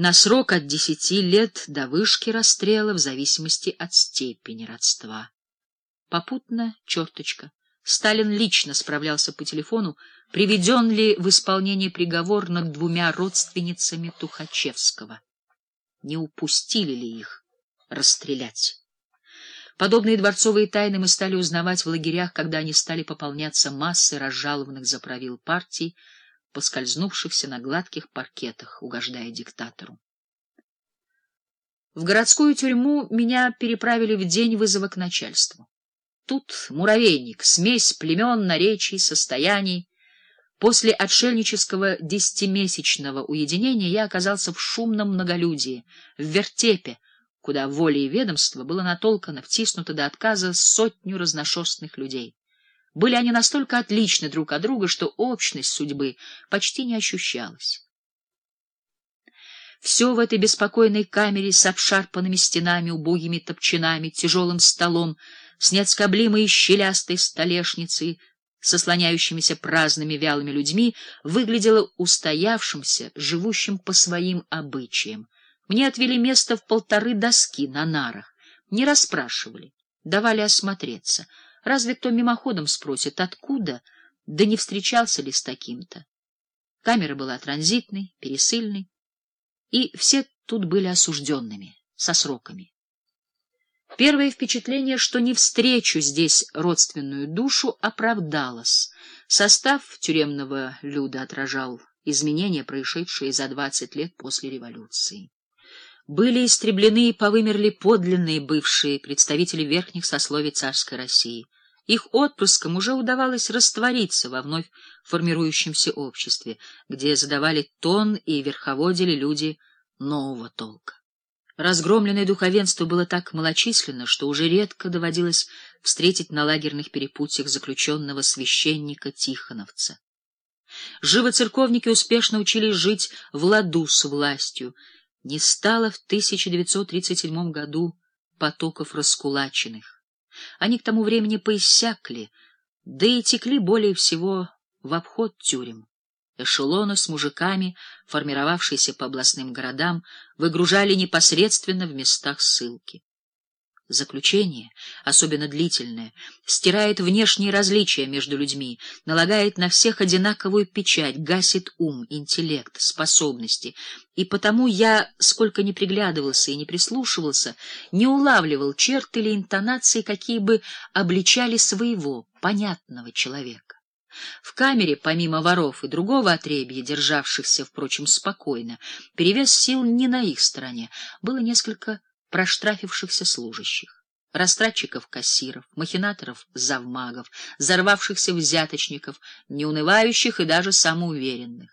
на срок от десяти лет до вышки расстрела в зависимости от степени родства. Попутно черточка. Сталин лично справлялся по телефону, приведен ли в исполнение приговор над двумя родственницами Тухачевского. Не упустили ли их расстрелять? Подобные дворцовые тайны мы стали узнавать в лагерях, когда они стали пополняться массой разжалованных за правил партий, поскользнувшихся на гладких паркетах, угождая диктатору. В городскую тюрьму меня переправили в день вызова к начальству. Тут муравейник, смесь племен, наречий, состояний. После отшельнического десятимесячного уединения я оказался в шумном многолюдии, в вертепе, куда волей ведомства было натолкано, втиснуто до отказа сотню разношерстных людей. Были они настолько отличны друг от друга, что общность судьбы почти не ощущалась. Все в этой беспокойной камере с обшарпанными стенами, убогими топчинами, тяжелым столом, с неотскоблимой щелястой столешницей, со слоняющимися праздными вялыми людьми, выглядело устоявшимся, живущим по своим обычаям. Мне отвели место в полторы доски на нарах, не расспрашивали, давали осмотреться — Разве кто мимоходом спросит, откуда, да не встречался ли с таким-то. Камера была транзитной, пересыльной, и все тут были осужденными, со сроками. Первое впечатление, что не встречу здесь родственную душу, оправдалось. Состав тюремного люда отражал изменения, происшедшие за двадцать лет после революции были истреблены и повымерли подлинные бывшие представители верхних сословий царской России. Их отпрыскам уже удавалось раствориться во вновь формирующемся обществе, где задавали тон и верховодили люди нового толка. Разгромленное духовенство было так малочисленно, что уже редко доводилось встретить на лагерных перепутьях заключенного священника-тихоновца. Живо церковники успешно учились жить в ладу с властью, не стало в 1937 году потоков раскулаченных. Они к тому времени поиссякли, да и текли более всего в обход тюрем. Эшелоны с мужиками, формировавшиеся по областным городам, выгружали непосредственно в местах ссылки. Заключение, особенно длительное, стирает внешние различия между людьми, налагает на всех одинаковую печать, гасит ум, интеллект, способности. И потому я, сколько ни приглядывался и не прислушивался, не улавливал черт или интонации, какие бы обличали своего, понятного человека. В камере, помимо воров и другого отребья, державшихся, впрочем, спокойно, перевес сил не на их стороне, было несколько проштрафившихся служащих, растратчиков-кассиров, махинаторов-завмагов, взорвавшихся взяточников, неунывающих и даже самоуверенных.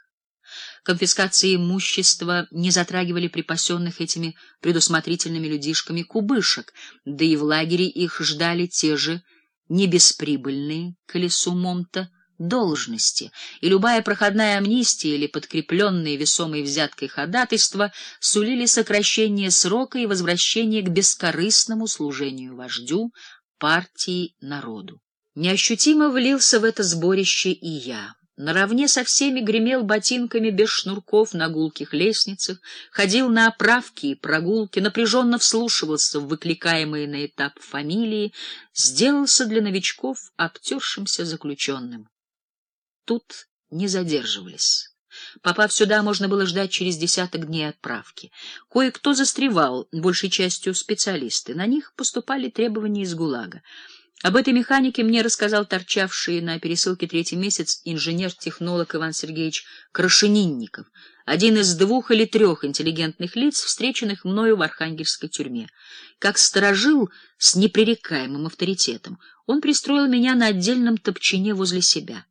Конфискации имущества не затрагивали припасенных этими предусмотрительными людишками кубышек, да и в лагере их ждали те же небесприбыльные, колесу момта, должности, и любая проходная амнистия или подкрепленные весомой взяткой ходатайства сулили сокращение срока и возвращение к бескорыстному служению вождю, партии, народу. Неощутимо влился в это сборище и я. Наравне со всеми гремел ботинками без шнурков на гулких лестницах, ходил на оправки и прогулки, напряженно вслушивался в выкликаемые на этап фамилии, сделался для новичков обтершимся заключенным тут не задерживались. Попав сюда, можно было ждать через десяток дней отправки. Кое-кто застревал, большей частью специалисты. На них поступали требования из ГУЛАГа. Об этой механике мне рассказал торчавший на пересылке третий месяц инженер-технолог Иван Сергеевич Крашенинников, один из двух или трех интеллигентных лиц, встреченных мною в архангельской тюрьме. Как сторожил с непререкаемым авторитетом, он пристроил меня на отдельном топчине возле себя.